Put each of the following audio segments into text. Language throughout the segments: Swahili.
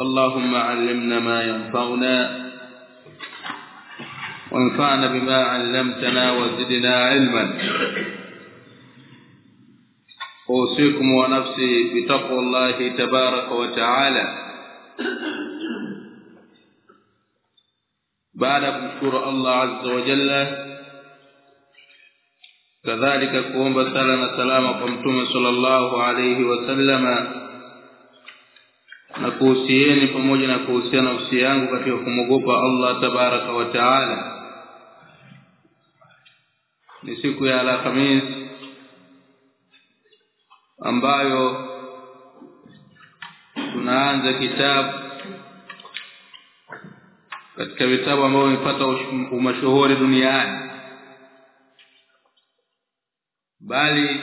اللهم علمنا ما ينفعنا وانفعنا بما علمتنا وزدنا علما. أوصيكم ونفسي بتقوى الله تبارك وتعالى. بعد شكر الله عز وجل كذلك قوم بسلام سلامه قومه صلى الله عليه وسلم. Na kuhusieni pamoja na kuhusiana nafsi yangu katika kumwogopa Allah tabaraka wa taala. Ni siku ya Alhamis ambayo tunaanza kitabu. Katika vitabu ambavyo vimepata umashuhuri duniani. Bali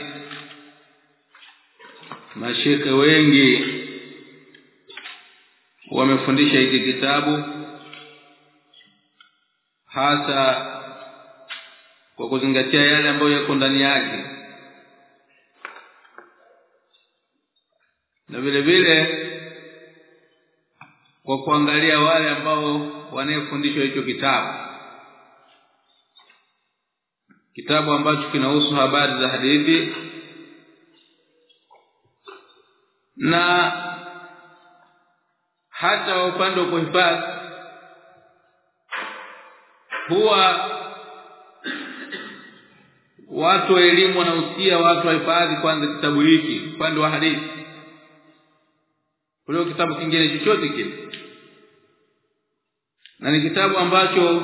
mashekhe wengi wamefundisha hiki kitabu hasa kwa kuzingatia yale ambayo yako ndani yake. Na vile vile kwa kuangalia wale ambao wanayefundishwa hicho kitabu. Kitabu ambacho kinahusu habari za hadithi. Na hata upande wa kuhifadhi huwa watu wa elimu wanahusia watu wahifadhi kwanza kitabu hiki upande wa hadithi kuliko kitabu kingine chochote kile. Na ni kitabu ambacho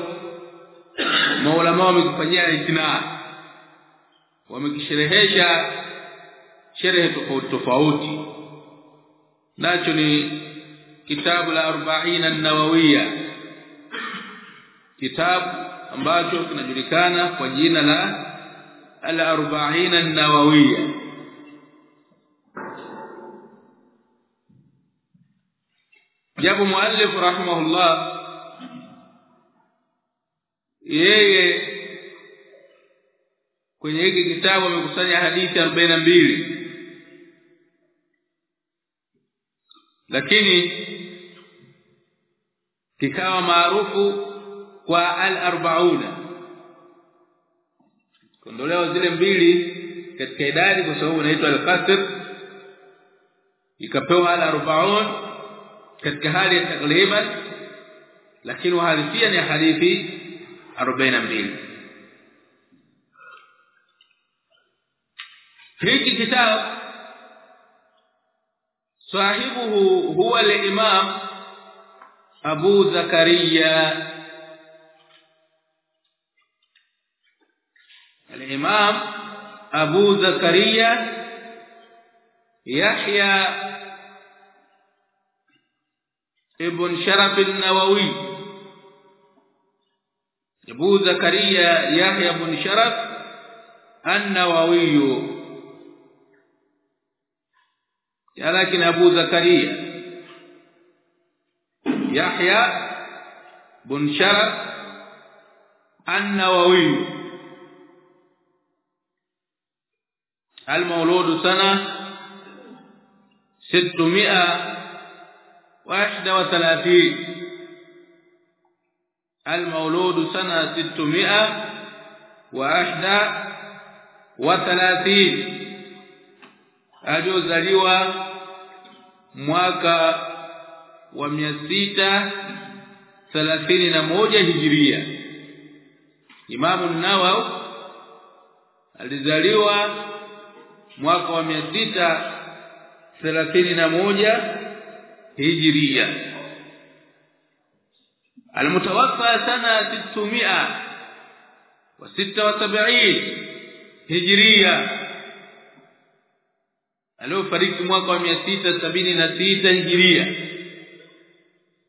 maulama wamekifanyia itinaa wamekisherehesha sherehe tofauti tofauti. Nacho ni kitabu la 40 an-nawawiyya kitabu ambacho kinajulikana kwa jina la al-40 an-nawawiyya japo muallif rahimahullah yeye kwenye hiki kitabu amekusanya hadithi 42 lakini kikawa maarufu kwa al-arbauna kondolewa zile mbili katika idadi kwa sababu inaitwa al-qasr ikapewa al-arbaun katika hali ya takriban lakini hadithia ni hadithi 42 hiki kitabu sahibuhu huwa al-imam ابو زكريا الامام ابو زكريا يحيى ابن شرف النووي ابو زكريا يحيى بن شرف النووي لكن ابو زكريا يحيى بن شرف النووي. المولود سنة ستمائة وإحدى وثلاثين. المولود سنة ستمائة وإحدى وثلاثين. أجوز لوا مواكا wa 631 hijiria. Imamu Nawawi alizaliwa mwaka wa 631 hijiria. Almutawaffa sana 600 wa 76 hijiria. Aliofariki mwaka wa 676 hijiria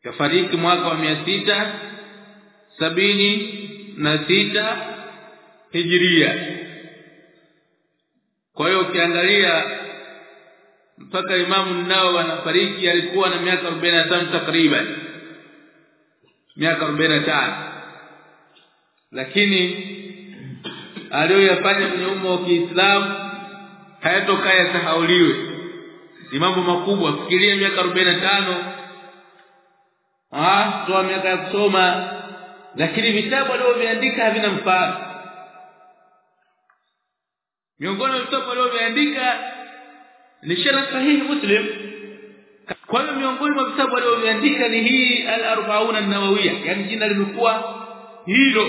kafariki mwaka wa mia sita sabini na sita hijiria. Kwa hiyo ukiangalia mpaka imamu nao anafariki alikuwa na miaka 45 takriban. Miaka 45 lakini aliyoyafanya kwenye umma wa Kiislamu hayatokaa yasahauliwe ni mambo makubwa. Fikiria miaka 45 ah toa miaka ya kusoma. Lakini vitabu alivyoandika havina mfano miongoni mwa vitabu alivyoandika ni shara sahihi muslim. Kwa hiyo miongoni mwa vitabu alivyoandika ni hii al-arba'un an-nawawiyya. Yani jina limekuwa hilo.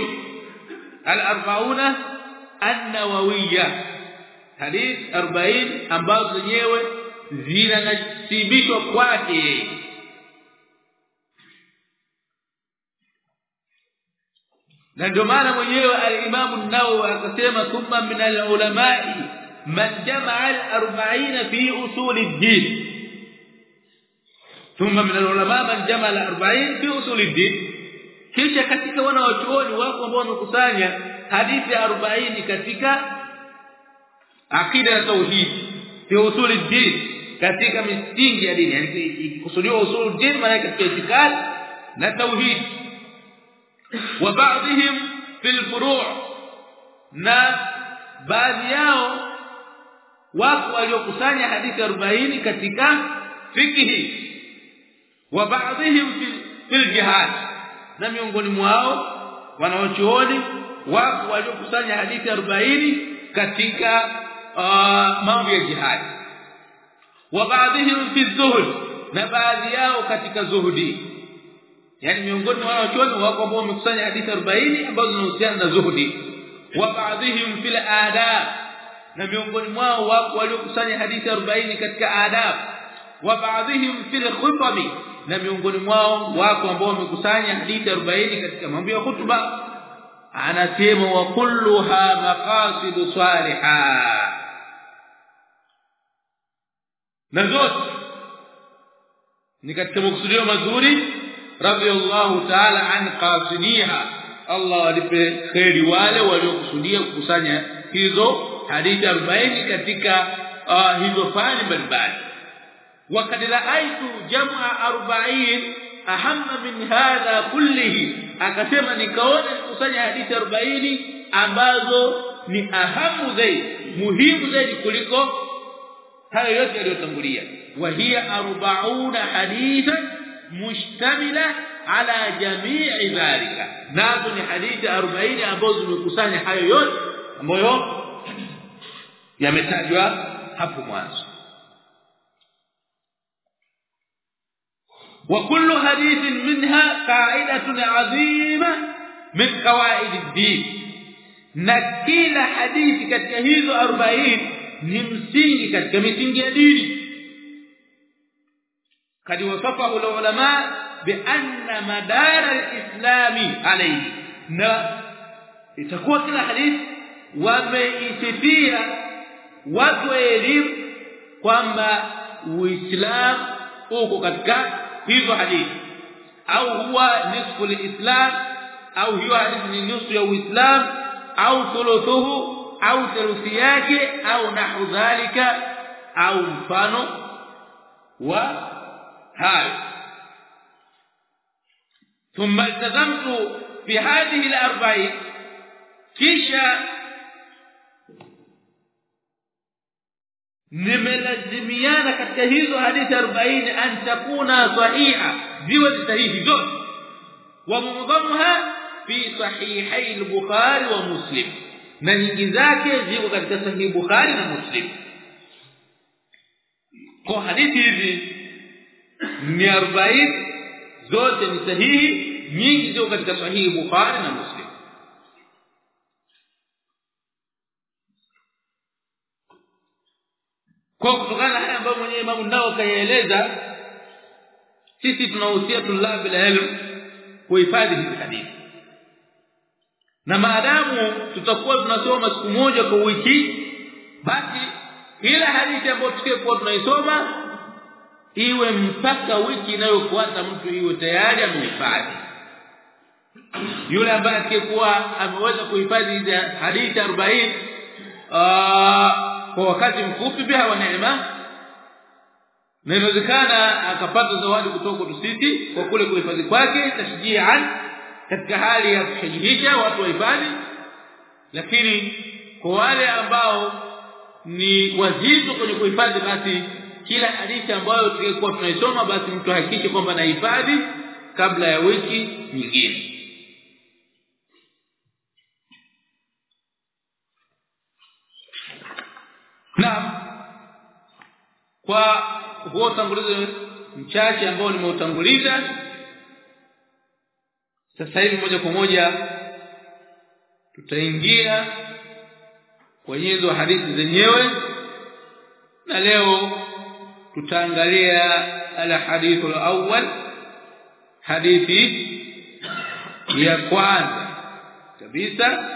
Al-arba'una an-nawawiyya. Hadith 40 ambazo zenyewe zinanasibishwa kwake na ndio maana mwenyewe al-Imam an-Nawawi akasema thumma min al-ulama'i man jama'a al-40 fi usul ad-din. Thumma min al-ulama' man jama'a al-40 fi usul ad-din. Kisha katika wana wachuoni wako ambao wamekusanya hadithi 40 katika akida ya tauhid fi usul ad-din katika misingi ya dini. Yani kusudiwa usul ad-din maana katika itikadi na tauhid وبعضهم في الفروع na baadhi yao wako waliokusanya hadithi 40 katika fikihi wa baadhihim fil jihad na miongoni mwao wanaochuoni wako waliokusanya hadithi 40 katika uh, mambo ya jihad wa baadhihim fi zuhud na baadhi yao katika zuhudi yani miongoni mwa wanachuoni wako ambao wamekusanya hadithi 40 ambazo zinahusiana na zuhudi. Wa baadhihim fil adab. Na miongoni mwao wako waliokusanya hadithi 40 katika adab. Wa baadhihim fil khutbi. Na miongoni mwao wako ambao wamekusanya hadithi 40 katika mambo ya khutba. Anasema wa kulluha maqasid salihah na zote ni katika makusudio mazuri radiyallahu ta'ala an qasidiha Allah walipe kheri wale waliokusudia kukusanya hizo hadithi 40 katika uh, hizo fani mbalimbali وقد رايت جمع 40 اهم من هذا كله akasema nikaona nikusanya hadithi 40 ambazo ni ahamu zaidi muhimu zaidi kuliko hayo yote yaliyotangulia wa hiya 40 hadithan mushtamila ala jamii dhalika nazo ni hadithi 40 ambazo zimekusanya hayo yote ambayo yametajwa hapo mwanzo وكل حديث منها قاعدة عظيمه من قواعد الدين na kila hadithi katika hizo 40 ni msingi katika misingi ya dini قد وصفه العلماء بان مدار الاسلام عليه na itakuwa kila hadithi wameisifia watu elimu kwamba uislamu uko katika hizo hadithi au huwa nisfu alislam au hiyo hadithi ni nusu ya uislamu au thuluthuhu au thuluthi yake au nahu dhalika au mfano wa hayo ثم التزمت في هذه الأربعين kisha nimelazimiana katika hizo hadithi 40 an takuna sahiha ziwe sahihi zote wa mudhamuha fi sahihai al-bukhari wa muslim na nyingi zake ziko katika sahihi bukhari na muslim kwa hadithi hizi ni 40 zote ni sahihi nyingi ziko katika sahihi bukhari na muslim. Kwa kutokana na haya ambayo mwenyewe Imam Nawawi kayaeleza sisi tunahusia tulab ilm kuhifadhi hizi hadithi. Na maadamu tutakuwa tunasoma siku moja kwa wiki basi ila hadithi ambayo tukikuwa tunaisoma iwe mpaka wiki inayofuata mtu iwe tayari amehifadhi. Yule ambaye akikuwa ameweza kuhifadhi hizi hadithi 40 kwa wakati mfupi pia wa neema na inawezekana akapata zawadi kutoka kwa sisi kwa kule kuhifadhi kwake tashjian katika hali ya kushajihisha watu wahifadhi lakini kwa wale ambao ni wazito kwenye kuhifadhi basi kila hadithi ambayo tulikuwa tunaisoma basi mtu hakikishe kwamba anahifadhi kabla ya wiki nyingine. Na kwa huo utangulizi mchache ambao nimeutanguliza sasa hivi moja kwa moja tutaingia kwenye hizo hadithi zenyewe. Na leo tutaangalia al-hadith al-awwal hadithi ya kwanza kabisa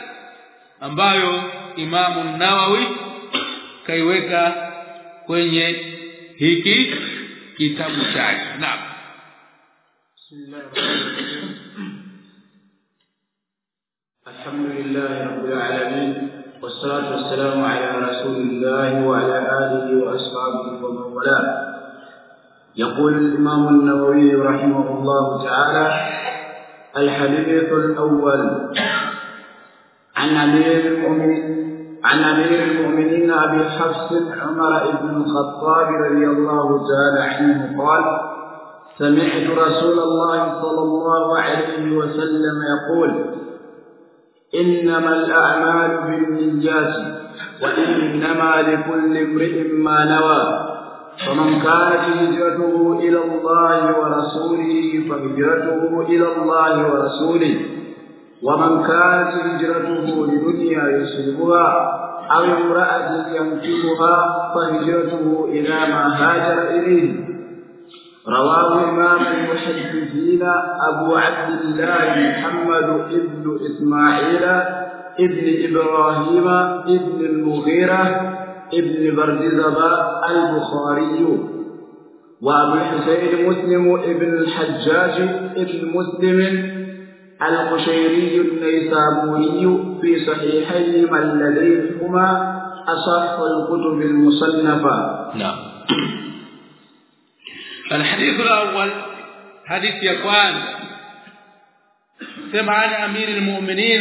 ambayo Imamu Nawawi kaiweka kwenye hiki kitabu chake naam الحمد لله رب العالمين والصلاة والسلام على رسول الله وعلى والاه يقول الإمام النووي رحمه الله تعالى الحديث الأول. عن أمير المؤمنين عن أمير المؤمنين أبي حفص عمر بن الخطاب رضي الله تعالى عنه قال سمعت رسول الله صلى الله عليه وسلم يقول إنما الأعمال بالنيات وإنما لكل امرئ ما نوى. فمن كانت هجرته إلى الله ورسوله فهجرته إلى الله ورسوله. ومن كانت هجرته لدنيا يصيبها أو امرأة ينكبها فهجرته إلى ما هاجر إليه. رواه إمام المحدثين أبو عبد الله محمد ابن إسماعيل ابن إبراهيم ابن المغيرة ابن بردزبة البخاري وأبو الحسين مسلم ابن الحجاج ابن مسلم القشيري النيسابوري في صحيحيهما اللذين هما أصح الكتب المصنفة. نعم. الحديث الأول حديث يقوان. سمع عن أمير المؤمنين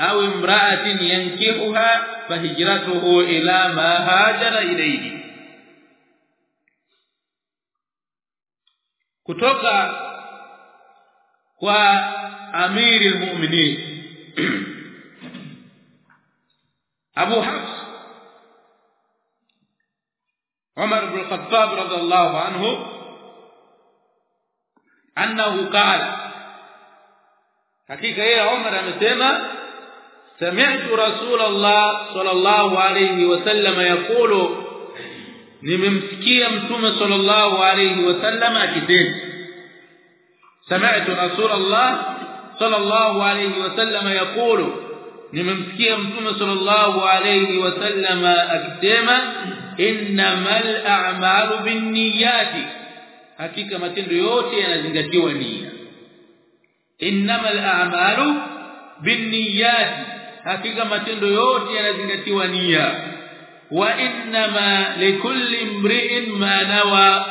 au imra'atin yankihuha fahijratuhu ila ma hajara ilayhi. Kutoka kwa amiri almu'minin Abu Hafs Umar ibn al-Khattab radiyallahu anhu annahu qala hakika yeye Umar amesema سمعت رسول الله صلى الله عليه وسلم يقول نممسكيه متوم صلى الله عليه وسلم أكيد سمعت رسول الله صلى الله عليه وسلم يقول نممسكيه متوم صلى الله عليه وسلم أكيد إنما الأعمال بالنيات. حقيقة متندو يوتي ينزغتيوا نيه إنما الأعمال بالنيات. Hakika matendo yote yanazingatiwa nia. Wa inma likulli imri'in ma nawa.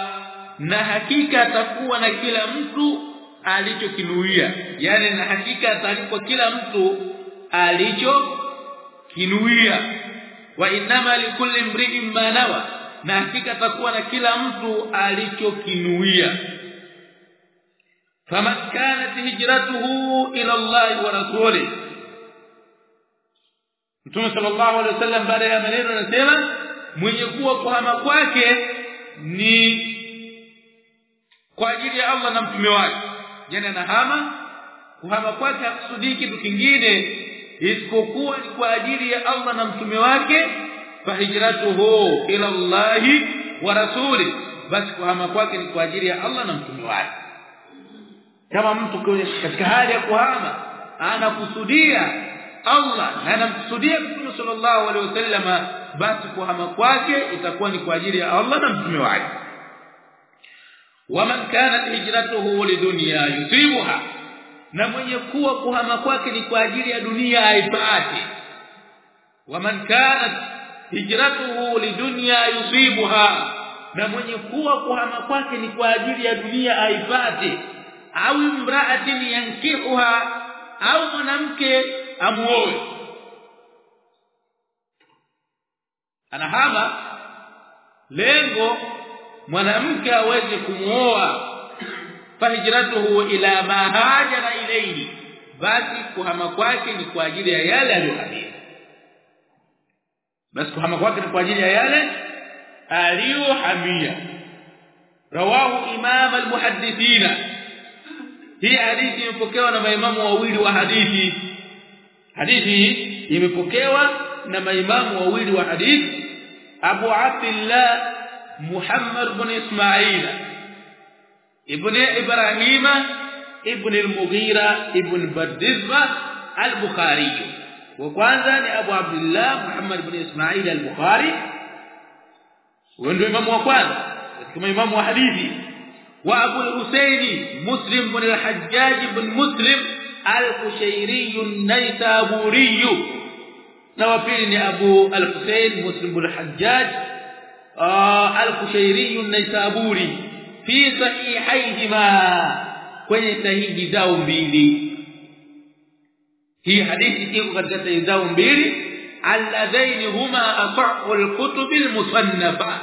Na hakika atakuwa na kila mtu alichokinuia. Yani na hakika atalipwa kila mtu alichokinuia. Wa inama likulli mri'in ma nawa. Na hakika atakuwa na kila mtu alichokinuia. Faman kanat hijratuhu ila Allah wa rasulih Mtume sallallahu alaihi wasallam baada ya maneno anasema mwenye kuwa kuhama kwake ni kwa ajili ya Allah na mtume wake. Yani anahama kuhama kwake hakusudii kitu kingine isipokuwa ni kwa ajili ya Allah na mtume wake fahijratuhu ila Allah wa rasuli. Basi kuhama kwake ni kwa ajili ya Allah na mtume wake. Kama mtu katika hali ya kuhama anakusudia Allah. Na anamkusudia Mtume sallallahu alaihi wasallam basi kuhama kwake itakuwa ni kwa ajili ya Allah na mtume wake. Waman kanat hijratuhu lidunya yusibuha na mwenye kuwa kuhama kwake ni kwa ajili ya dunia aipate. Waman kanat hijratuhu lidunya yusibuha na mwenye kuwa kuhama kwake ni kwa ajili ya dunia aipate. Au imra'atin yankihuha au mwanamke amuoe anahama lengo mwanamke aweze kumuoa. Fahijratuhu ila ma hajara ilayhi. Basi kuhama kwake ni kwa ajili ya yale aliyohamia basi kuhama kwake ni kwa ajili ya yale aliyohamia. Rawahu imam almuhaddithina. Hii hadithi imepokewa na maimamu wawili wa hadithi hadithi hii imepokewa na maimamu wawili wa hadithi Abu Abdullah Muhammad ibn Ismail ibn Ibrahim ibn al-Mughira ibn Bardizba al-Bukhari wa kwanza ni Abu Abdullah Muhammad ibn Ismail al-Bukhari ndio imamu wa kwanza katika imamu wa hadithi wa Abu al-Husayn Muslim ibn al-Hajjaj ibn Muslim al-Kushairi an-Naisaburi na wa pili ni Abu al-Husayn Muslim ibn al-Hajjaj al-Kushairi an-Naisaburi fi sahihayhima kwenye sahihi zao mbili. Hii hadithi iko katika sahihi zao mbili. Alladhaini huma asahhu al-kutub al-musannafa.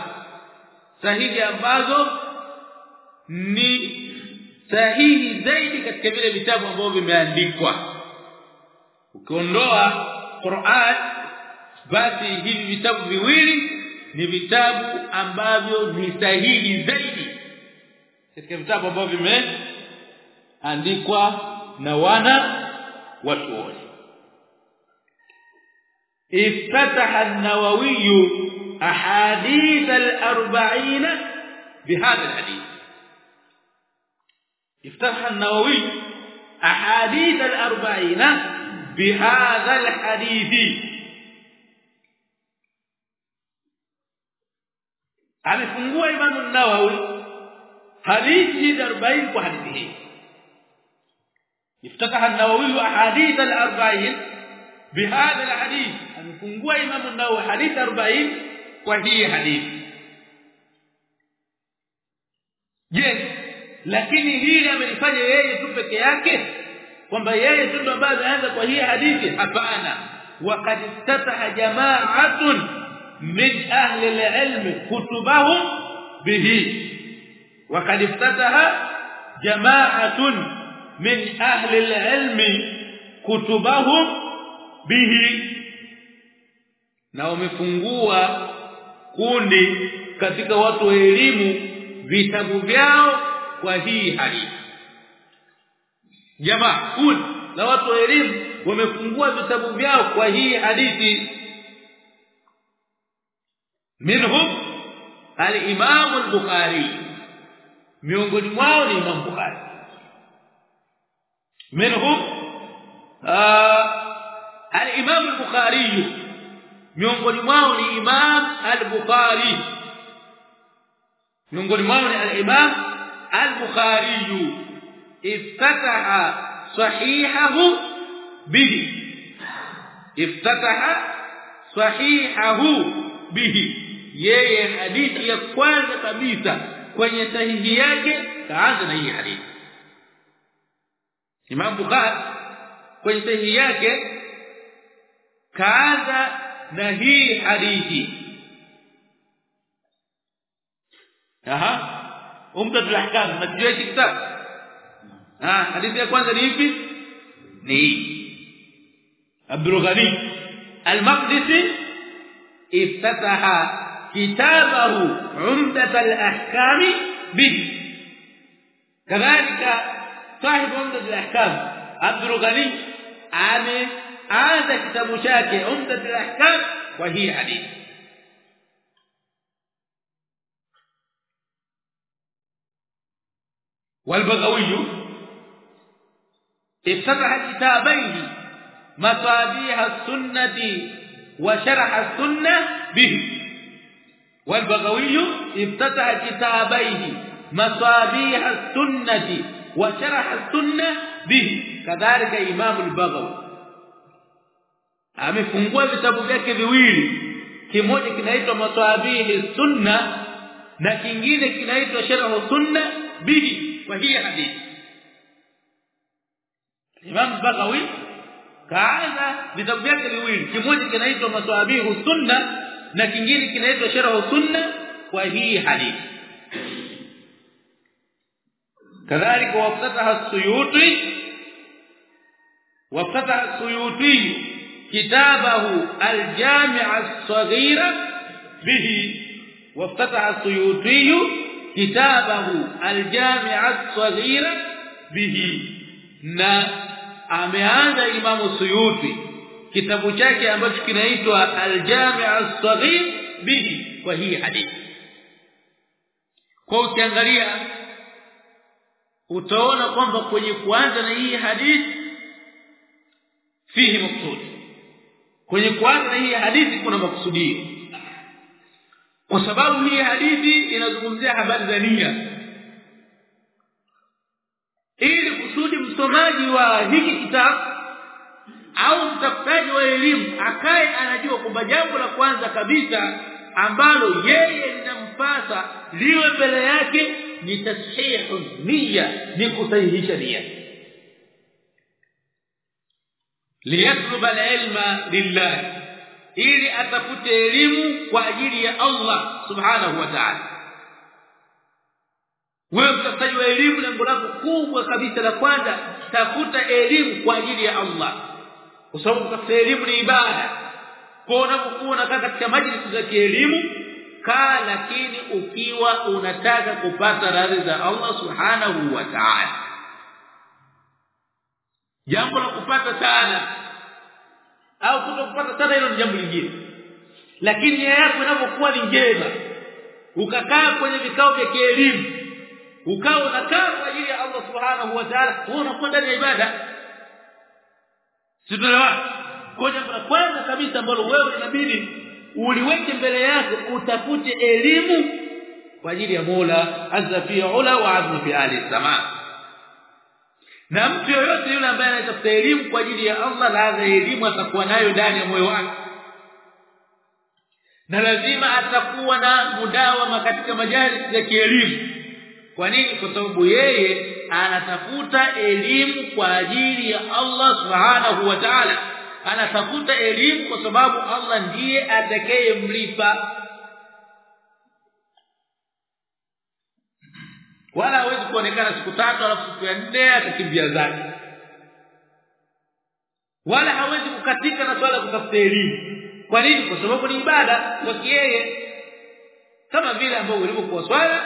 Sahihi ambazo ni sahihi zaidi katika vile vitabu ambavyo vimeandikwa ukiondoa Qur'an basi hivi vitabu viwili ni vitabu ambavyo ni sahihi zaidi katika vitabu ambavyo vimeandikwa na wana watu wote افتتح النووي احاديث الأربعين بهذا الحديث افتتح النووي أحاديث الأربعين بهذا الحديث. امفungua إمام النووي. حديث ال40 بهذه افتتح النووي أحاديث الأربعين بهذا الحديث. امفungua إمام النووي. حديث 40 وهي حديث. جيد. Lakini hili amelifanya yeye tu peke yake? Kwamba yeye tu ambaye ameanza kwa hii hadithi? Hapana. Waqad istataha jama'atun min ahli al-ilm kutubahum bihi. Waqad istataha jama'atun min ahli al-ilm kutubahum bihi. Na wamefungua kundi katika watu wa elimu vitabu vyao kwa hii hadithi. Jamaa kundi na watu wa elimu wamefungua vitabu vyao kwa hii hadithi. Minhum al-Imam al-Bukhari. Miongoni mwao ni Imam Bukhari. Minhum al-Imam al-Bukhari. Miongoni mwao ni Imam al-Bukhari. Miongoni mwao ni al-Imam al-Bukhari iftataha sahihahu bihi. Iftataha sahihahu bihi. Yeye hadithi ya kwanza kabisa kwenye sahihi yake kaanza na hii hadithi. Imam Bukhari kwenye sahihi yake kaanza na hii hadithi. Aha. Umdatul ahkam najua hiki kitabu ah hadithi ya kwanza ni ipi ni Abdul Ghani al-Maqdisi iftataha kitabahu umdat al-ahkam kadhalika صاحب عمدة الأحكام Abdul Ghani ameanza kitabu chake Umdatul Ahkam kwa hii hadithi والبغوي افتتح كتابين مصابيح السنة وشرح السنة به والبغوي افتتح كتابين مصابيح السنة وشرح السنة به كذلك امام البغوي amefungua vitabu vyake viwili kimoja kinaitwa maswabihi sunna na kingine kinaitwa sharh sunna bihi kwa hii hadithi. Imam Baghawi kaanza vitabu vyake viwili. Kimoja kinaitwa Masabihu Sunna na kingine kinaitwa Sharh Sunna kwa hii hadithi. Kadhalika wafataha Suyuti wafataha Suyuti kitabahu al-Jami' as-Saghira bihi wafataha Suyuti kitabahu aljami'a as-saghira bihi na ameanza imamu suyuti kitabu chake ambacho kinaitwa aljami'a as-saghir bihi kwa hii hadithi. Kwa ukiangalia utaona kwamba kwenye kuanza na hii hadithi fihi maksudi kwenye kuanza na hii hadithi kuna maksudio kwa sababu hii hadithi inazungumzia habari za nia. Ili kusudi msomaji wa hiki kitabu au mtafutaji wa elimu akae anajua kwamba jambo la kwanza kabisa ambalo yeye linampasa liwe mbele yake ni tashihu nia ni kusahihisha nia. Liyatlub alilma lillah ili atafute elimu kwa ajili ya Allah subhanahu wa ta'ala. Wewe mtafutaji elimu lengo lako kubwa kabisa la kwanza tafuta elimu kwa ajili ya Allah. Kwa sababu kutafuta elimu ni ibada. Kwa unapokuwa unakaa katika majlisi za kielimu kaa lakini ukiwa unataka kupata radhi za Allah subhanahu wa ta'ala. Jambo la kupata sana au kutokupata sana hilo ni jambo lingine. Lakini nia yako inapokuwa ni njema. Ukakaa kwenye vikao vya kielimu. Ukawa unakaa kwa ajili ya Allah subhanahu wa ta'ala wewe unakuwa ndani ya ibada. Sio kwa la kwanza kabisa ambalo wewe inabidi uliweke mbele yako utafute elimu kwa ajili ya Mola azza fi ula wa azza fi ali samaa na mtu yoyote yule ambaye anatafuta elimu kwa ajili ya Allah lazima elimu atakuwa nayo ndani ya moyo wake. Na lazima atakuwa na mudawama katika majalis ya kielimu. Kwa nini? Kwa sababu yeye anatafuta elimu kwa ajili ya Allah subhanahu wa ta'ala. Anatafuta elimu kwa sababu Allah ndiye atakayemlipa wala hawezi kuonekana siku tatu alafu siku ya nne atakimbia zake. Wala hawezi kukatika na swala kutafuta elimu. Kwa nini? Kwa sababu ni ibada kwa yeye. Kama vile ambao ulivyokuwa swala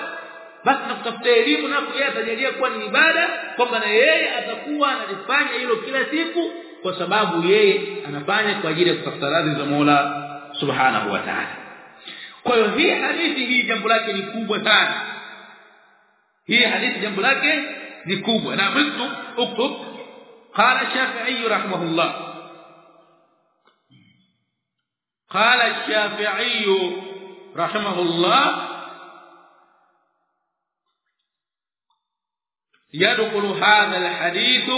basi na kutafuta elimu na yeye atajalia kuwa ni ibada kwamba na yeye atakuwa analifanya hilo kila siku kwa sababu yeye anafanya kwa ajili ya kutafuta radhi za Mola Subhanahu wa Ta'ala. Kwa hiyo hii hadithi hii jambo lake ni kubwa sana hii hadithi jambo lake ni kubwa na mtu uktub qala shafi'i rahimahullah qala shafi'i rahimahullah يدخل هذا الحديث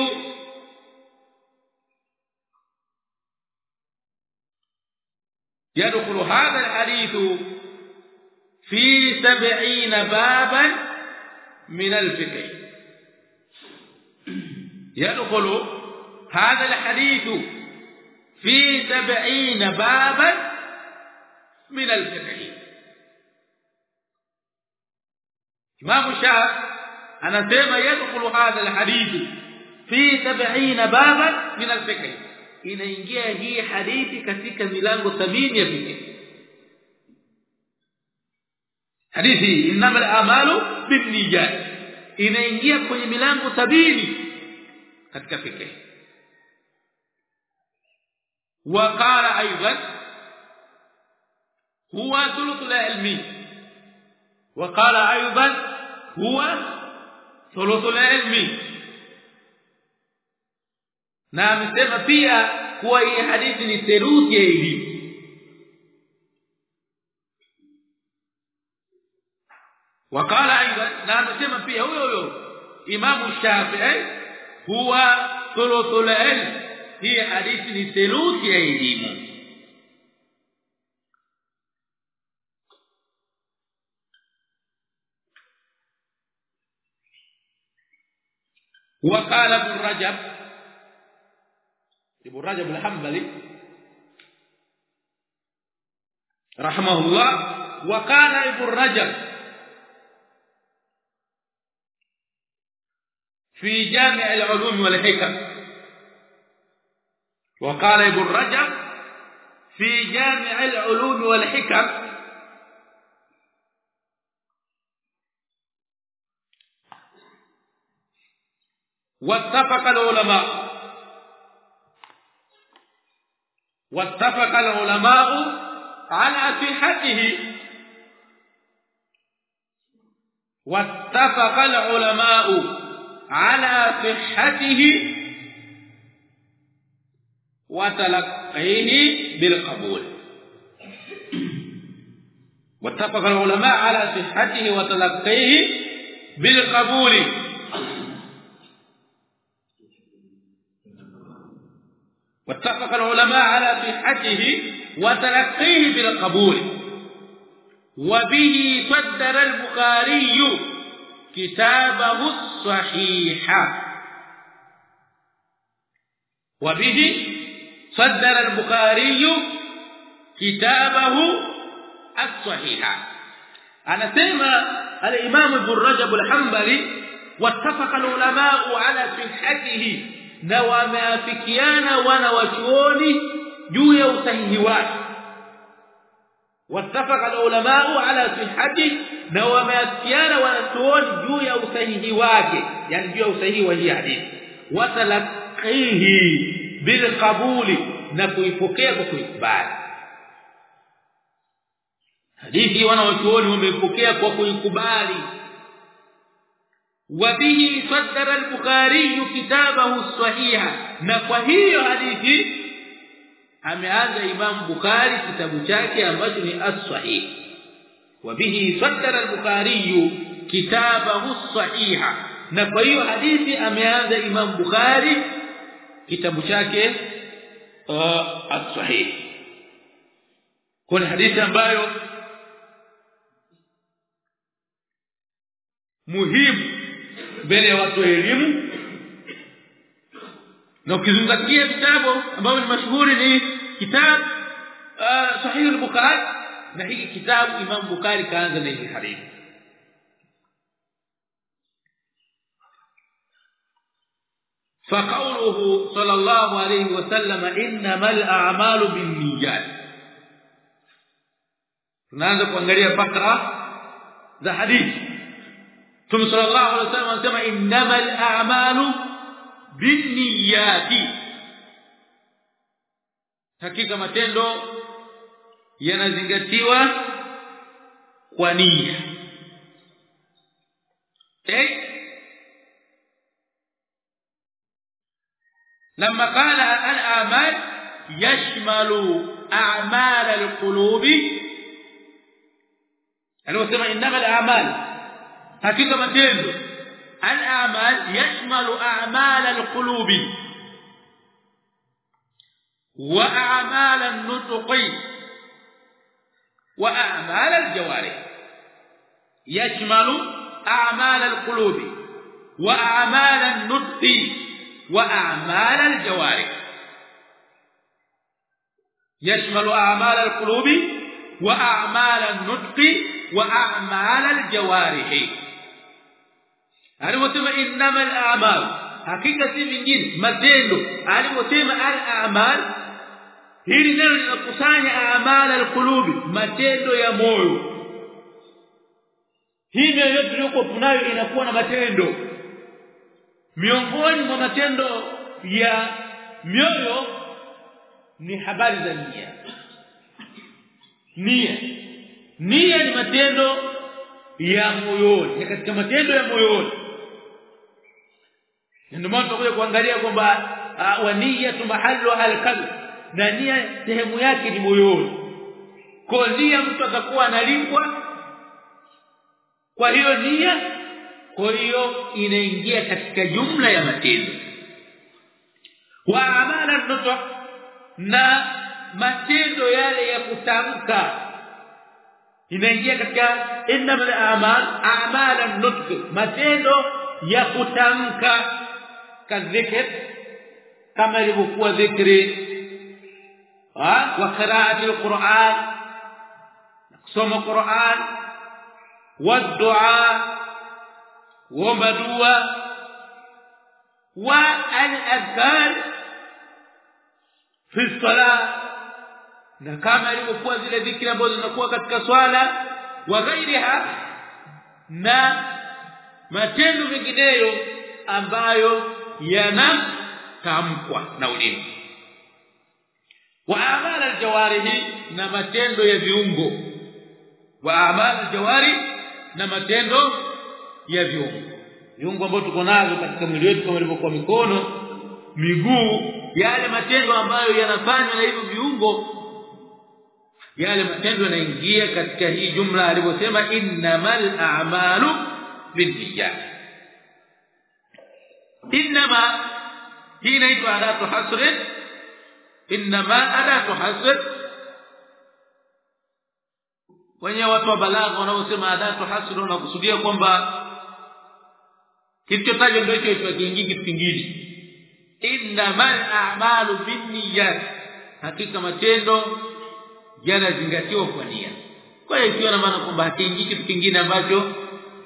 يدخل هذا الحديث في سبعين بابا من الفقه. يدخل هذا الحديث في 70 بابا من الفقه. إمام الشافعي أنا اسمع يدخل هذا الحديث في 70 بابا من الفقه. إن hii hadithi katika milango 70 ya fikra hadithi innamal a'malu binniyat inaingia kwenye milango sabini katika fiqh وقال أيضا هو ثلث العلم وقال أيضا هو ثلث العلم na amesema pia kuwa hii hadithi ni theluthi ya elimu wakala aidha na amesema pia huyo huyo imamu shafi'i huwa thuluthul ilm hii hadithi ni theluthi ya elimu وقال ابن رجب ابن رجب الحنبلي رحمه الله وقال ابن رجب في جامع العلوم والحكم. وقال ابن رجب في جامع العلوم والحكم. واتفق العلماء. واتفق العلماء على صحته واتفق العلماء على صحته وتلقيه بالقبول. واتفق العلماء على صحته وتلقيه بالقبول. واتفق العلماء على صحته وتلقيه بالقبول. وبه صدر البخاري كتابه الصحيح. وبه صدر البخاري كتابه الصحيح. أنا سمع الإمام ابن رجب الحنبلي واتفق العلماء على صحته. wana wachuoni juu ya usahihi wake wattafaqa alulama ala sihhati na wameafikiana wanachuoni juu ya usahihi wake yani juu ya usahihi wa hii hadithi. Watalaqihi bilqabuli na kuipokea kwa kuikubali. Hadithi wanawachuoni wameipokea kwa kuikubali. Wabihi saddara al-bukhari kitabahu sahiha na kwa hiyo hadithi ameanza Imam Bukhari kitabu chake ambacho ni as-sahih. Wa bihi saddara al-Bukhari kitabahu sahiha na kwa hiyo hadithi ameanza Imam Bukhari kitabu chake uh, as-sahih. Kuna hadithi ambayo muhimu mbele ya watu wa elimu. Na ukizingatia kitabu ambavyo ni mashuhuri ni kitabu uh, sahih al-bukhari na hiki kitabu imam bukhari kaanza na hii hadithi فقوله صلى الله عليه وسلم انما الاعمال بالنيات tunaanza kuangalia fakra za hadithi Mtume sallallahu alaihi wasallam anasema innamal a'malu binniyati hakika matendo yanazingatiwa kwa nia eh لما قال الاعمال يشمل اعمال القلوب aliposema innamal a'mal hakika matendo al-a'mal yashmalu a'mal al-qulub وأعمال النطق وأعمال الجوارح. يشمل أعمال القلوب وأعمال النطق وأعمال الجوارح. يشمل أعمال القلوب وأعمال النطق وأعمال الجوارح. alivyosema إنما الأعمال. حقيقة من mingine matendo alivyosema al الأعمال hili neno linakusanya amala al-qulubi matendo ya moyo. Hii mioyo tuliyokuwa tunayo inakuwa na matendo. Miongoni mwa matendo ya mioyo ni habari za nia. Nia. Nia ni matendo ya moyoni ni katika matendo ya moyoni. Ndio maana tunakuja kuangalia kwamba wa niyatu mahallu alqalb na nia sehemu yake ni moyoni. Kwa nia mtu atakuwa analipwa. Kwa hiyo nia kwa hiyo inaingia katika jumla ya matendo. Wa amala nutq na matendo yale ya kutamka inaingia katika innamal a'mal a'malan nutq matendo ya kutamka kadhikr kama ilivyokuwa dhikri wa qira'ati alquran. Kusoma quran. Wa du'a. Wa dua. Wa al-adhkar fi salat na kama ilivyokuwa zile dhikri ambazo zinakuwa katika swala. Wa ghairiha na matendo mengineyo ambayo yanatamkwa na ulimi wa amala aljawarihi na matendo ya viungo. Wa amala aljawari na matendo ya viungo. Viungo ambavyo tuko nazo katika mwili wetu kama ilivyokuwa mikono miguu yale matendo ambayo yanafanywa na hivyo viungo yale matendo yanaingia katika hii jumla alivyosema innamal a'malu binniyat. Inma hii inaitwa adatu hasr inma ana tuhasib. Wenye watu wa balagha wanaosema ana tuhasib na kusudia kwamba kilichotajwa ndio hicho kitu kingine innamal a'malu binniyat hakika matendo yanazingatiwa kwa nia. Kwa hiyo ikiwa na maana kwamba hakiingii kitu kingine ambacho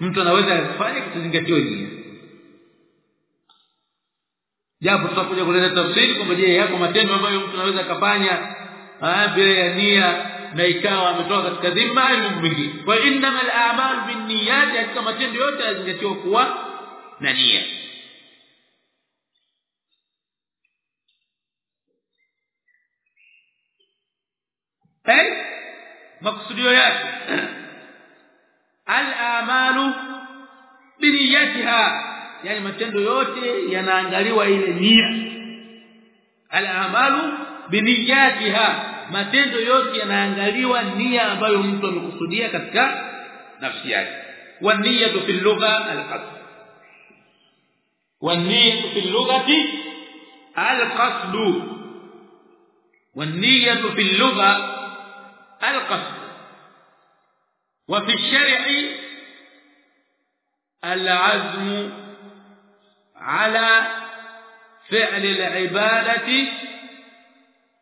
mtu anaweza kufanya kitazingatiwa nia japo tutakuja kuleta tafsiri kwamba je yako matendo ambayo mtu anaweza akafanya bila ya nia na ikawa ametoka katika dhima ya Mungu mwingine kwa innamal a'malu binniyat katika matendo yote yazingatiwa kuwa na nia. Hey maksudio yake. Al-amalu biniyatiha yani matendo yote yanaangaliwa ile nia. Al-amalu biniyatiha matendo yote yanaangaliwa nia ambayo mtu amekusudia katika nafsi yake. Wa niyatu fi lugha al-qasd. Wa niyatu fi lughati al-qasd. Wa niyatu fi lugha al-qasd. Wa fi shari على فعل العبادة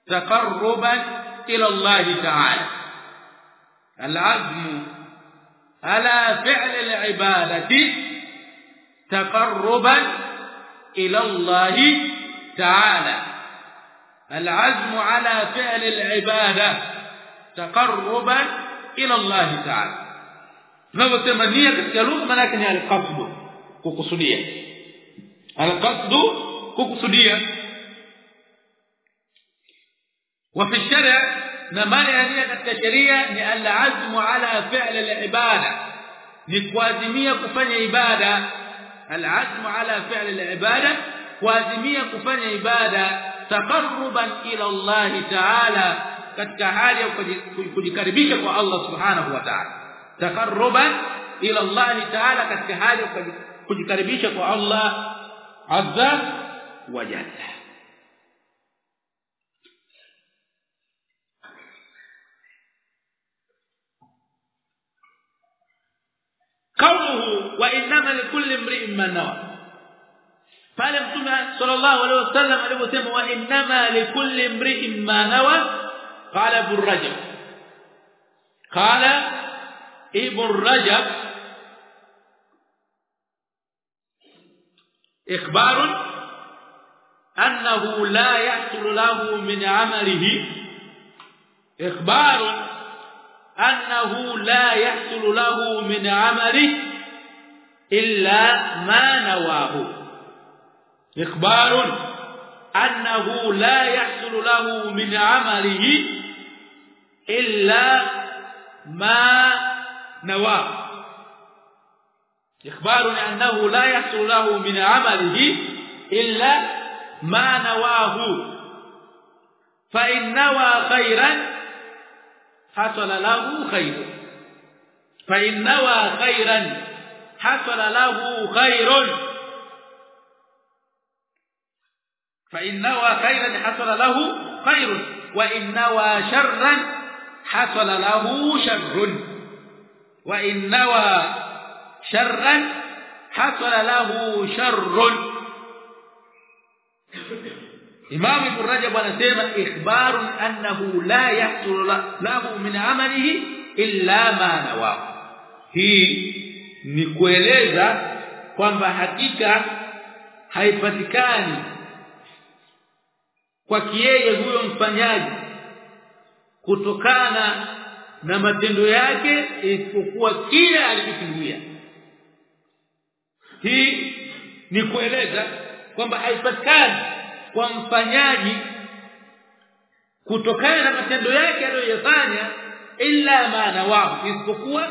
تقربا إلى الله تعالى. العزم على فعل العبادة تقربا إلى الله تعالى. العزم على فعل العبادة taqarruban ila Allah ta'ala tunaposema nia katika lugha maana yake al-qasd kukusudia fi shari' na maana ya nia katika sheria ni al-azmu ala fi'l al-ibada ni kuazimia kufanya ibada al-azmu ala fi'l al-ibada kuazimia kufanya ibada taqarruban ila Allah ta'ala katika hali ya kujikaribisha kwa Allah subhanahu wa ta'ala taqarruban ila Allah ta'ala katika hali ya kujikaribisha kwa Allah عز وجل. قوله وإنما لكل امرئ ما نوى. قال رسول صلى الله عليه وسلم عليه وسلم وإنما لكل امرئ ما نوى. قال ابو الرجب قال ابو الرجب إخبار أنه لا يحصل له من عمله. إخبار أنه لا يحصل له من عمله إلا ما نواه. إخبار أنه لا يحصل له من عمله إلا ما نواه. إخبار أنه لا يحصل له من عمله إلا ما نواه. فإن نوى خيرا حصل له خير. فإن نوى خيرا حصل له خير. فإن نوى خيرا حصل له خير. وإن نوى شرا حصل له شر. وإن نوى sharran hasala lahu sharrun Imam Ibn Rajab anasema ikhbaru annahu la yahsul lahu min amalihi illa ma nawa. Hii ni kueleza kwamba hakika haipatikani kwa kieye huyo mfanyaji kutokana na matendo yake isipokuwa kile alichokusudia hii ni kueleza kwamba haipatikani kwa mfanyaji kutokana na matendo yake aliyoyafanya illa maana wao isipokuwa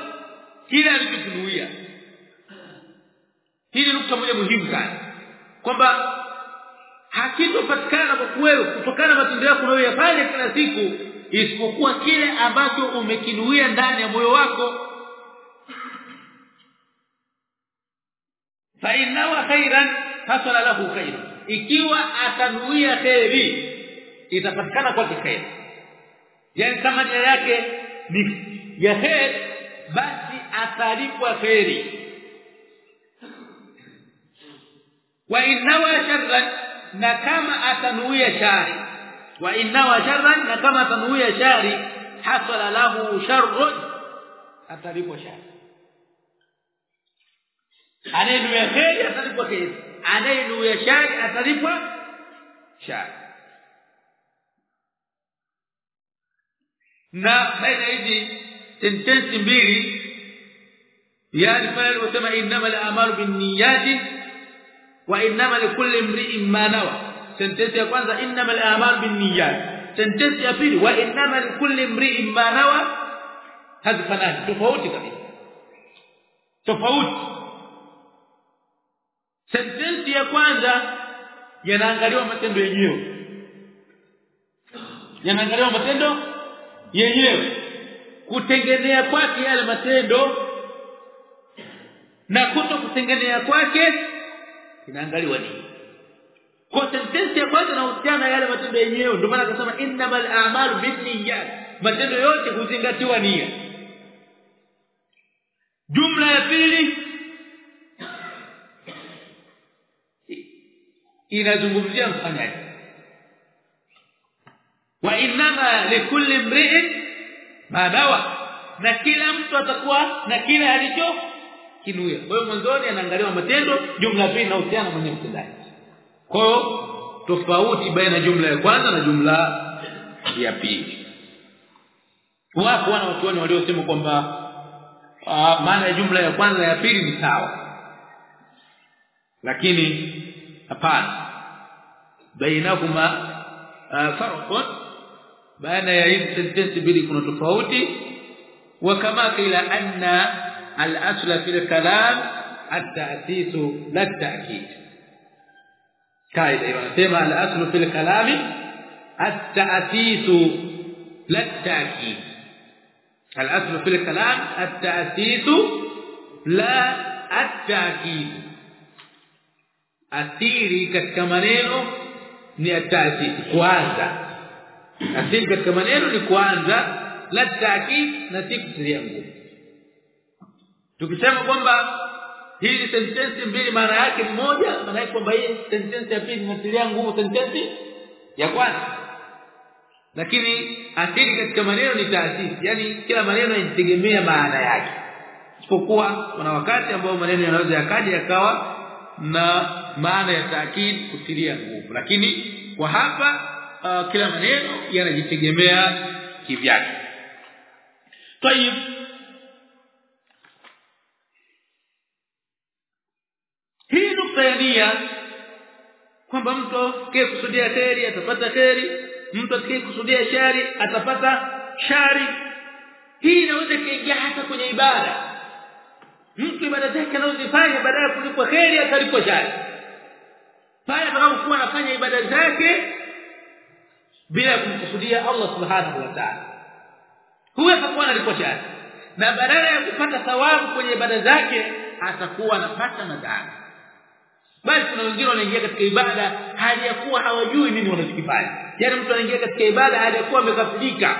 kile alichokunuia hili nukta moja muhimu sana kwamba hakitopatikana kwa kweli kutokana na matendo yako unayoyafanya kila siku isipokuwa kile ambacho umekinuia ndani ya moyo wako fa inna khairan hasala lahu khair ikiwa atanuia khairi itapatikana kwake khairi yani kama nia yake ni ya khair basi atalipwa khairi wa inna sharran na kama atanuia shari. Wa inna sharran na kama atanuia shari hasala lahu sharrun atalipwa shari anayenuia kheri atalipwa kheri anayenuia shari atalipwa shari na baina hizi sentensi mbili yani pale aliposema innamal a'malu binniyati wa innamal likulli imri'in ma nawa sentensi ya kwanza innamal a'malu binniyat sentensi ya pili wa innamal likulli imri'in ma nawa hazifanani tofauti kabisa tofauti sentensi ya kwanza yanaangaliwa matendo yenyewe. Yanaangaliwa matendo yenyewe. Kutengenea kwake yale matendo na kuto kutengenea kwake inaangaliwa nini? Kwa sentensi ya kwanza inahusiana usiana yale matendo yenyewe. Ndio maana akasema innamal a'malu binniyat. Matendo yote huzingatiwa nia. Jumla ya pili inazungumzia mfanyaji wa inma likulli mri'in ma nawa. Na kila mtu atakuwa na kila alicho kinuya kwa hiyo mwanzoni anaangaliwa matendo jumla pili na uhusiano mwenye mtendaji. Kwa hiyo tofauti baina jumla ya kwanza na jumla ya pili. Wapo wana watuoni waliosema kwamba maana ya jumla ya kwanza ya pili ni sawa. Lakini hapana bainahuma farq baina ya hizi sentensi mbili kuna tofauti وكما قيل ان الاصل في الكلام التاسيس لا التاكيد قاعده يسمى الاصل في الكلام التاسيس لا التاكيد الاصل في الكلام التاسيس لا التاكيد asili katika maneno ni atati kwanza asili katika maneno ni kwanza la taakid na si kutilia nguvu. Tukisema kwamba hii sentensi mbili maana yake mmoja maana yake kwamba hii sentensi ya pili inatilia nguvu sentensi ya kwanza. Lakini asili katika maneno ni taasisi yani kila maneno yanategemea maana yake. Isipokuwa kuna wakati ambao maneno yanaweza yakaja yakawa na maana ya taakid kutilia nguvu. Lakini kwa hapa uh, kila maneno yanajitegemea kivyake. Tayib hii nukta ya nia kwamba mtu atakaye kusudia kheri atapata kheri. Mtu atakaye kusudia shari atapata shari. Hii inaweza kuingia hata kwenye ibada. Mtu ibada zake anazozifanya baadaye kulipwa kheri atalipwa shari pale atakapokuwa anafanya ibada zake bila kumkusudia Allah subhanahu wa ta'ala. Huyo atakuwa analipwa na badala ya kupata thawabu kwenye ibada zake atakuwa anapata madhara. Bali kuna wengine wanaingia katika ibada hali ya kuwa hawajui nini wanachokifanya. Yaani mtu anaingia katika ibada hali ya kuwa amekafirika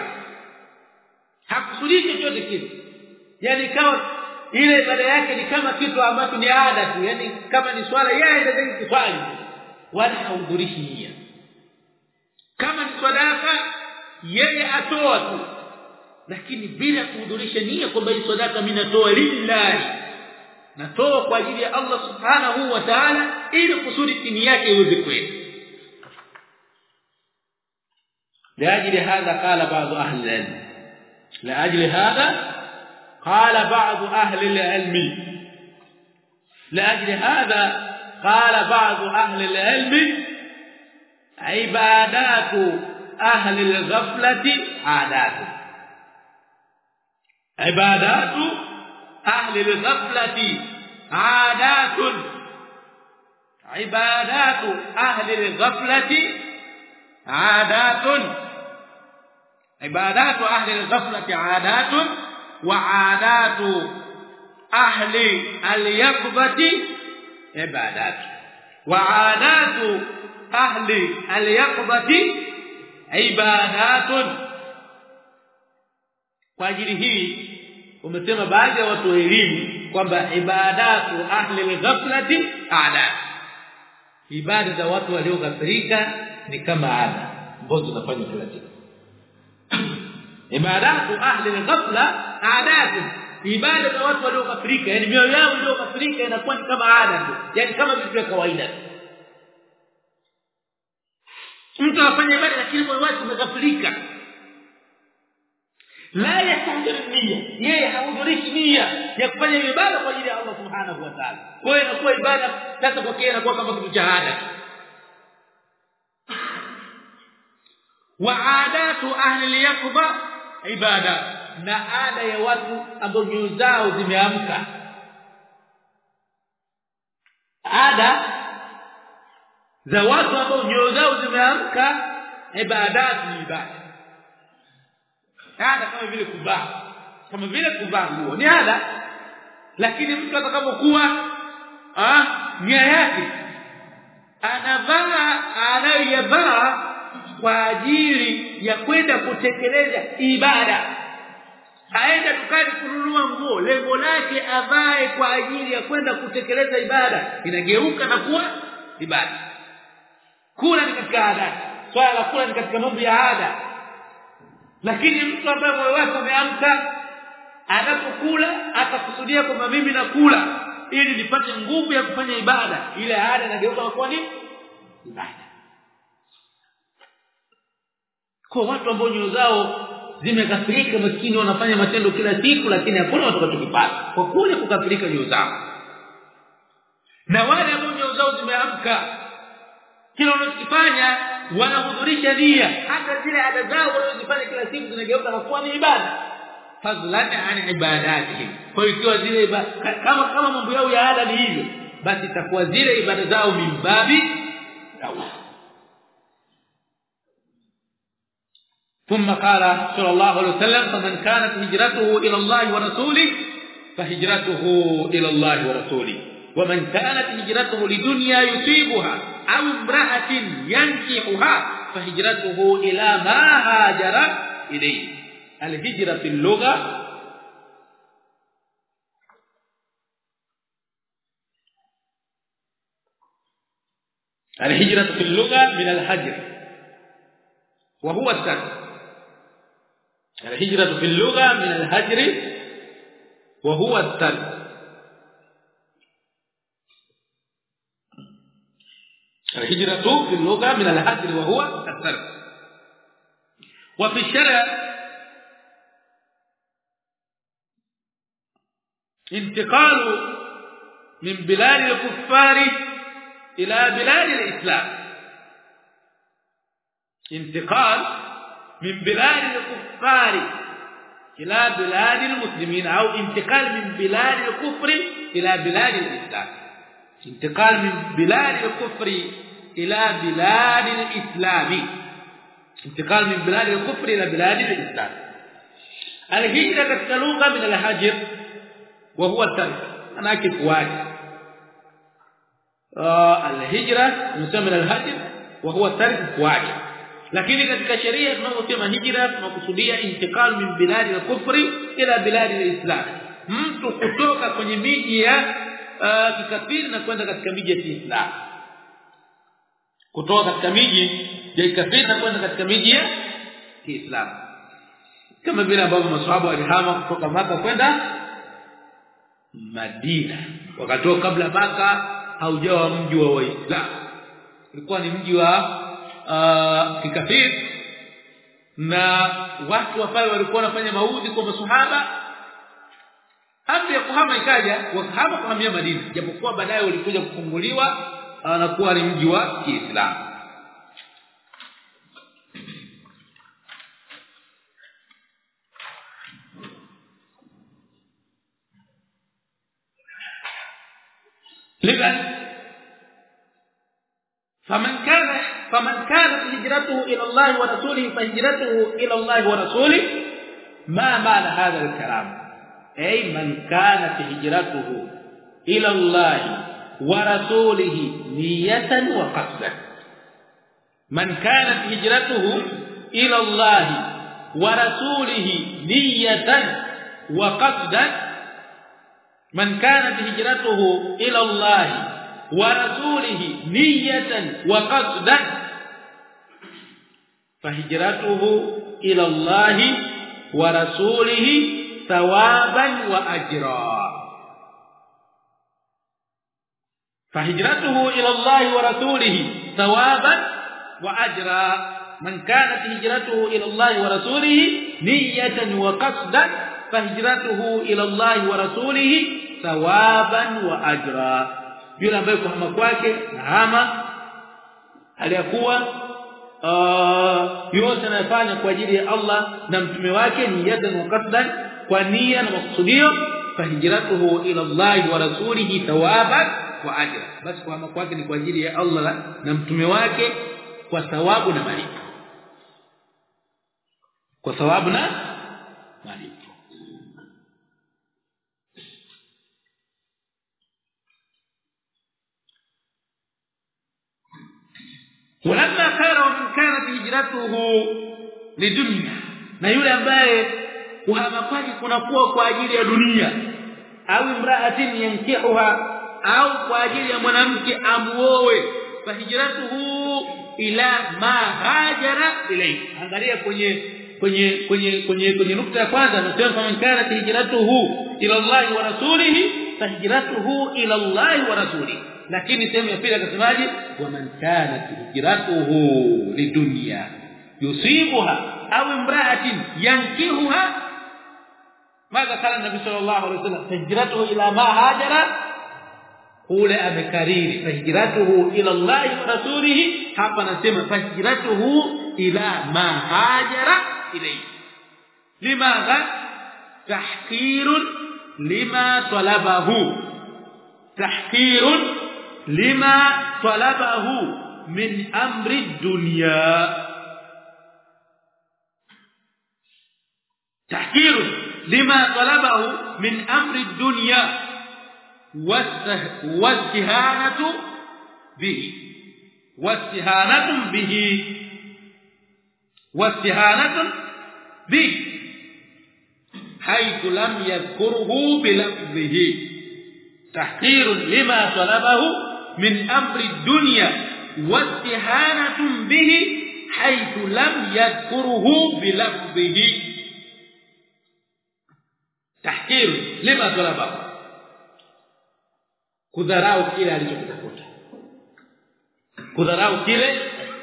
hakusudii chochote kile. Yaani kama ile ibada yake ni kama kitu ambacho ni ada tu. Yaani kama ni swala yeye ndiye kuswali wala haudhurishi nia kama ni sadaka yeye atoa tu lakini bila kuhudhurisha nia kwamba hii sadaka mimi natoa lillahi natoa kwa ajili ya Allah subhanahu wa ta'ala ili kusudi dini yake iweze kwenda لاجل هذا قال بعض اهل العلم لاجل هذا قال بعض اهل العلم لاجل هذا قال بعض أهل العلم عبادات أهل الغفلة عادات. عبادات أهل الغفلة عادات. عبادات أهل الغفلة عادات. عبادات أهل الغفلة عادات وعادات أهل اليقظة ibadat wa adatu ahli al-yaqbati ibadatun. Kwa ajili hii umesema baadhi ya watu wa elimu kwamba ibadatu ahli al-ghaflati ibada za watu walioghafirika ni kama ada. Ambazo zinafanywa kila siku. Ibadatu ahli al-ghafla ibada za watu waliokafirika yani mioyo yao iliyokafirika inakuwa ni kama ada tu yani kama vitu vya kawaida. Mtu afanye ibada lakini moyo wake umekafirika la yastahdir nia yeye hahudhurishi nia ya kufanya ibada kwa ajili ya Allah subhanahu wa ta'ala. Kwa hiyo inakuwa ibada sasa kwa kile inakuwa kama kitu cha ada adatu ahli al-yaqba ibada na ada ya watu ambao nyoyo zao zimeamka. Ada za watu ambao nyoyo zao zimeamka ibada ni ibada ada kama vile kuvaa. Kama vile kuvaa nguo. Ni ada. Lakini mtu atakapokuwa ah nia yake anavaa anayoyavaa kwa ajili ya kwenda kutekeleza ibada aenda dukani kununua nguo. Lengo lake avae kwa ajili ya kwenda kutekeleza ibada. Inageuka na kuwa ibada. Kula ni katika ada. Swala la kula ni katika mambo ya ada. Lakini mtu ambaye moyo wake umeamka anapokula atakusudia kwamba mimi nakula ili nipate nguvu ya kufanya ibada. Ile ada inageuka kuwa ni ibada. Kwa watu ambao nyoyo zao zimekafirika maskini wanafanya matendo kila siku lakini hakuna watakachokipata. Kwa kule kukafirika nyoyo zao na wale ambao nyoyo zao zimeamka kila wanachokifanya wanahudhurisha dia hata zile ada zao wanazofanya kila siku zinageuka na kuwa ni ibada. Fadlan an ibadati kwa hiyo zile kama kama mambo yao ya ada ni hivyo basi itakuwa zile ibada zao mimbabi sawa ثم قال صلى الله عليه وسلم فمن كانت هجرته إلى الله ورسوله فهجرته إلى الله ورسوله. ومن كانت هجرته لدنيا يصيبها أو امرأة ينكحها فهجرته إلى ما هاجر إليه. الهجرة في اللغة الهجرة في اللغة من الهجر وهو السر الهجرة في اللغة من الهجر وهو الترك الهجرة في اللغة من الهجر وهو الترك وفي الشرع انتقال من بلاد الكفار إلى بلاد الإسلام. intiqal min bilad al-kuffari ila bilad al-muslimin au intiqal min bilad al-kufri ila bilad al-islam intiqal min bilad al-kufri ila bilad al-islam intiqal min bilad al-kufri ila bilad al-islam al-hijra katika lugha min al-hajr wa huwa tark manake kuacha al-hijra yusema al-hajr wa huwa tark kuacha lakini katika sheria tunaposema hijra tunakusudia intikal min biladi al-kufri ila biladi al-islam mtu kutoka kwenye miji ya uh, kikafiri na kwenda katika miji ya Kiislamu kutoka katika miji ya kikafiri na kwenda katika miji ya Kiislamu kama vile ambavyo maswahaba walihama kutoka maka kwenda Madina. Wakatoka kabla maka haujawa mji wa Waislamu ilikuwa ni mji wa kikafiri na watu wa pale walikuwa wanafanya maudhi kwa maswahaba amri ya kuhama ikaja wakahama kuhamia Madina japokuwa baadaye walikuja kufunguliwa na kuwa ni mji wa Kiislamu لذا فمن كان فمن كانت هجرته إلى الله ورسوله فهجرته إلى الله ورسوله ما معنى هذا الكلام؟ أي من كانت هجرته إلى الله ورسوله نية وقصدا. من كانت هجرته إلى الله ورسوله نية وقصدا من كانت هجرته إلى الله ورسوله نية وقصدا فهجرته إلى الله ورسوله ثوابا وأجرا. فهجرته إلى الله ورسوله ثوابا وأجرا. من كانت هجرته إلى الله ورسوله نية وقصدا فهجرته إلى الله ورسوله ثوابا وأجرا. yule ambaye kuhama kwake hama aliyakuwa uh, yote anayofanya kwa ajili ya Allah na mtume wake ni yadan wa qasdan kwa nia na makusudio fahijratuhu ila Allah wa rasulihi thawaban wa ajra basi kuhama kwake ni kwa ajili ya Allah na mtume wake kwa thawabu na malipo kwa thawabu na malipo ولما كان ومن akhiratuhu ni dunya na yule ambaye kuhama kwake kunakuwa kwa ajili ya dunia. Au imra'atin yankihuha au kwa ajili ya mwanamke amuoe. Fahijratuhu ila ma hajara ilay angalia kwenye kwenye kwenye kwenye nukta ya kwanza anasema faman kanat hijratuhu ila Allah wa rasulihi fahijratuhu ila Allah wa rasulihi lakini sehemu ya pili akasemaje waman kanat hijratuhu lidunya yusibuha au imra'atin yankihuha ماذا قال النبي صلى الله عليه وسلم هجرته إلى ما هاجر kule amekariri fahijratuhu ila Allah wa rasulihi hapa nasema fahijratuhu ila ma hajara ilayhi limadha tahqirun لما طلبه. تحقير لما طلبه من أمر الدنيا. تحقير لما طلبه من أمر الدنيا. واستهانه به. واستهانه به. واستهانه به. حيث لم يذكره بلفظه. تحقير لما طلبه من أمر الدنيا واستهانة به حيث لم يذكره بلفظه. تحقير لما طلبه. كذراو كيل alichokitafuta كذراو كيل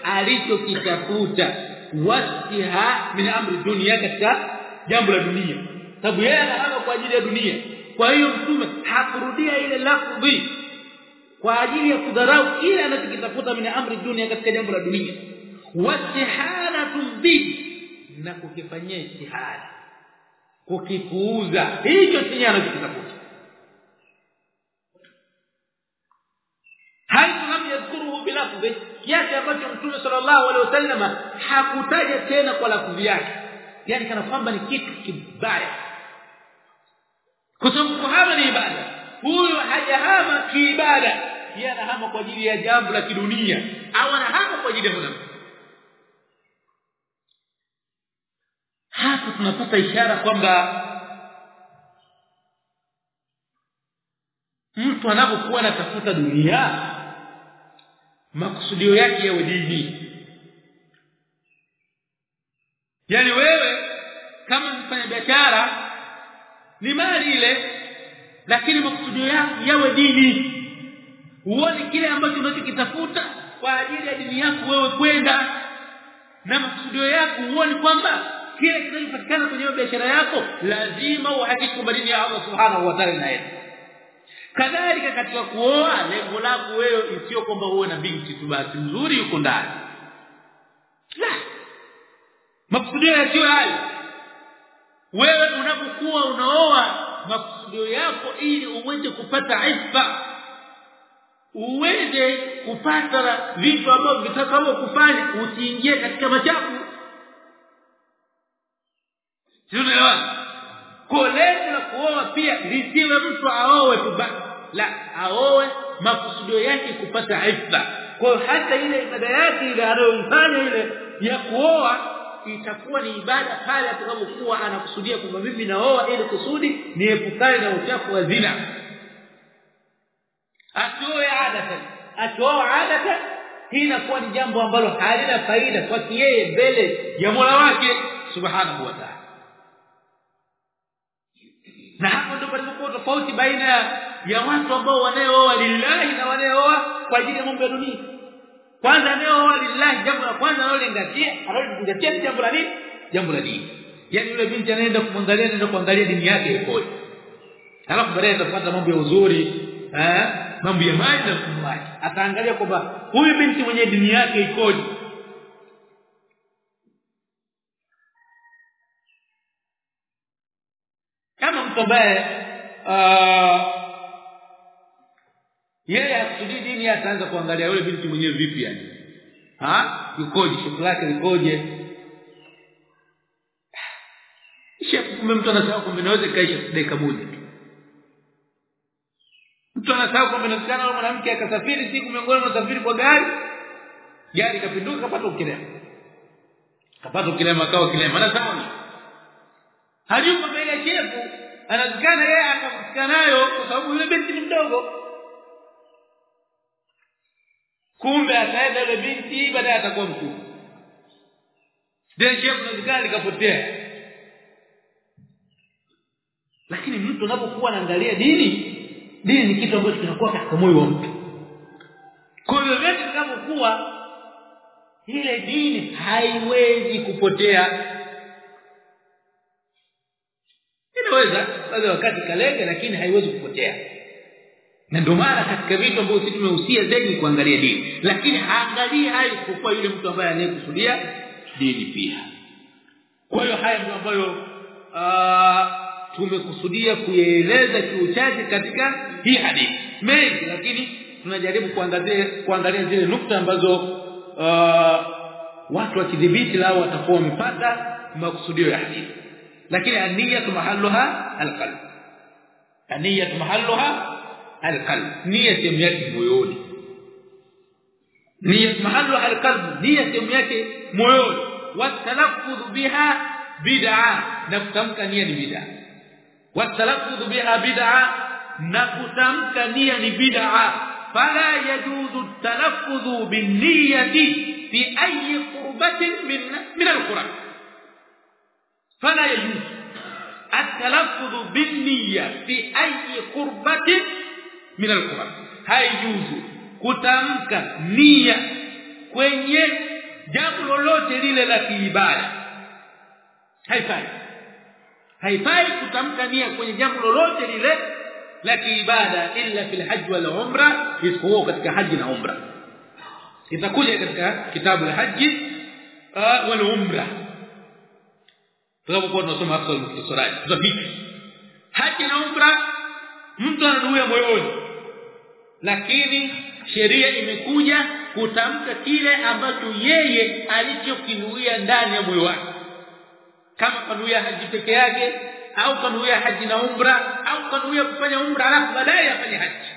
alichokitafuta واستهاء من أمر الدنيا كذا جنب الدنيا. Sababu yeye anahama kwa ajili ya dunia. Kwa hiyo mtume hakurudia ile lafzi kwa ajili ya kudharau ile anachokitafuta min amri dunia katika jambo la dunia. Wastihalatu bi na kukifanyia istihada kukipuuza hicho chenye anachokitafuta. Haitu lam yadhkuruhu bilafzi? Kiasi ambacho mtume sallallahu alaihi wasallam hakutaja tena kwa lafzi yake. Yani kana kwamba ni kitu kibaya kwa kuhama ni ibada. Huyo hajahama kiibada yeye anahama kwa ajili ya jambo la kidunia. Au anahama kwa ajili ya mwanamke. Hapa tunapata ishara kwamba mtu anapokuwa anatafuta dunia makusudio yake yawe dini. Yani wewe kama mfanya biashara ni mali ile lakini makusudio yako yawe dini. Uone kile ambacho unachokitafuta kwa ajili ya dini yako wewe kwenda. Na makusudio yako uone kwamba kile kinachopatikana kwenye biashara yako lazima uhakiki kwamba dini ya Allah subhanahu wa ta'ala inaenda. Kadhalika katika kuoa lengo lako wewe isiyo kwamba uwe na binti tu basi mzuri yuko ndani. La! Makusudio yasiyo hayo wewe unapokuwa unaoa makusudio yako ili uweze kupata ifa uweze kupata vitu ambavyo vitakavyo kufanya usiingie katika machafu. Sio kwa lengo la kuoa pia lisiwe mtu aoe tu la aoe makusudio yake kupata ifa kwa hata ile ibada yake ile anayofanya ile ya kuoa itakuwa ni ibada pale atakapokuwa anakusudia kwamba mimi naoa ili kusudi niepukane na uchafu wa zina. Atoe adatan. Atoa adatan. Hii inakuwa ni jambo ambalo halina faida kwa yeye mbele ya Mola wake subhanahu wa ta'ala. Na hapo ndipo palipokuwa tofauti baina ya watu ambao wanaooa lillahi na wanaooa kwa ajili ya mambo ya dunia kwanza anayeoa lillahi jambo la kwanza analozingatia analozingatia ni jambo la nini? Jambo la dini. Yani yule binti anaenda kumwangalia anaenda kuangalia dini yake ikoje. Alafu baadaye atapata mambo ya uzuri eh mambo ya maji na kumwaji ataangalia kwamba huyu binti mwenye dini yake ikoje. Kama mtu ambaye yeye akusudi dini ataanza kuangalia yule binti mwenyewe vipi yani. Ha? Yukoje? Shughuli yake shefu kumbe mtu anasahau kwamba inaweza kaisha dakika moja tu. Mtu anasahau kwamba inawezekana yule mwanamke akasafiri siku miongoni mwa safiri kwa gari. Gari kapinduka kapata ukilema. Kapata ukilema kawa kilema. Sawa hajui kwamba ile shefu anazikana yeye akamsikana nayo kwa sababu yule binti ni mdogo kumbe ataenda yule binti baadaye atakuwa mkubwa ndio shefu zikali likapotea. Lakini mtu anapokuwa anaangalia dini dini ni kitu ambacho kinakuwa katika moyo wa mtu. Kwa hiyo vyote vinavyokuwa ile dini haiwezi kupotea. Inaweza baada wakati kalenge lakini haiwezi kupotea na ndio maana katika vitu ambavyo sisi tumehusia zaidi kuangalia dini. Lakini haangalii hayo isipokuwa yule mtu ambaye anayekusudia dini pia. Kwa hiyo haya ndio ambayo tumekusudia kueleza kiuchache katika hii hadithi. Mengi lakini tunajaribu kuangazia kuangalia zile nukta ambazo uh, watu wakidhibiti lao watakuwa wamepata makusudio ya hadithi. Lakini aniyatu mahalluha alqalb. Aniyatu mahalluha القلب. نية يميكي ميولي. نية محلها القلب نية يميكي ميولي. والتلفظ بها بدعة. نفتمك نية بدعة. والتلفظ بها بدعة. نفتمك نية بدعة. فلا يجوز التلفظ بالنية في أي قربة من من القرآن. فلا يجوز التلفظ بالنية في أي قربة min alquran. Haijuzu kutamka nia kwenye jambo lolote lile la kiibada. Haifai. Haifai kutamka nia kwenye jambo lolote lile la kiibada illa fil hajj wal umra isipokuwa katika haji na umra. Itakuja katika kitabu la haji uh, wal umra. Tunapokuwa tunasoma hafsa al-mukhtasarati haji na umra mtu ananuia moyoni lakini sheria imekuja kutamka kile ambacho yeye alichokinuia ndani ya moyo wake. Kama kanuia haji peke yake au kanuia haji na umra au kanuia kufanya umra alafu baadaye afanye haji.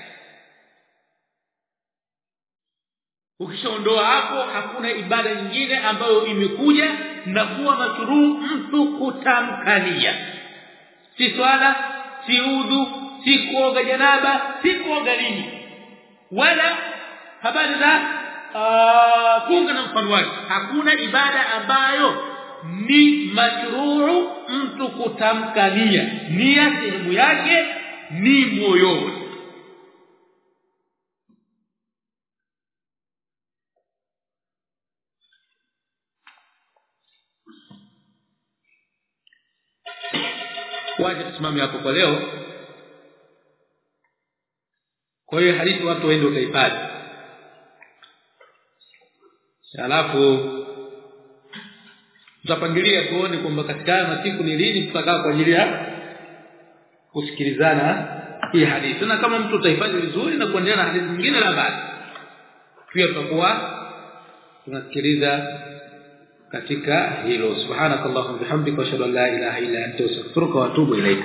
Ukishaondoa hapo hakuna ibada nyingine ambayo imekuja na kuwa makruh mtu kutamkania. Si swala si udhu si kuoga janaba si kuoga lini wala habari za funga na mfano wake. Hakuna ibada ambayo ni mashruu mtu kutamkania nia sehemu yake ni moyoni. Waje tusimame hapo kwa leo kwa hiyo hadithi watu waende utahifadhi alafu tutapangilia tuone kwamba katika masiku ni lini tutakaa kwa ajili ya kusikilizana hii hadithi. Na kama mtu utahifadhi vizuri na kuendelea na hadithi nyingine la basi. Pia tutakuwa tunasikiliza katika hilo. Subhanakallahumma bihamdika wa ashhadu an la ilaha illa anta astaghfiruka wa atubu ilaika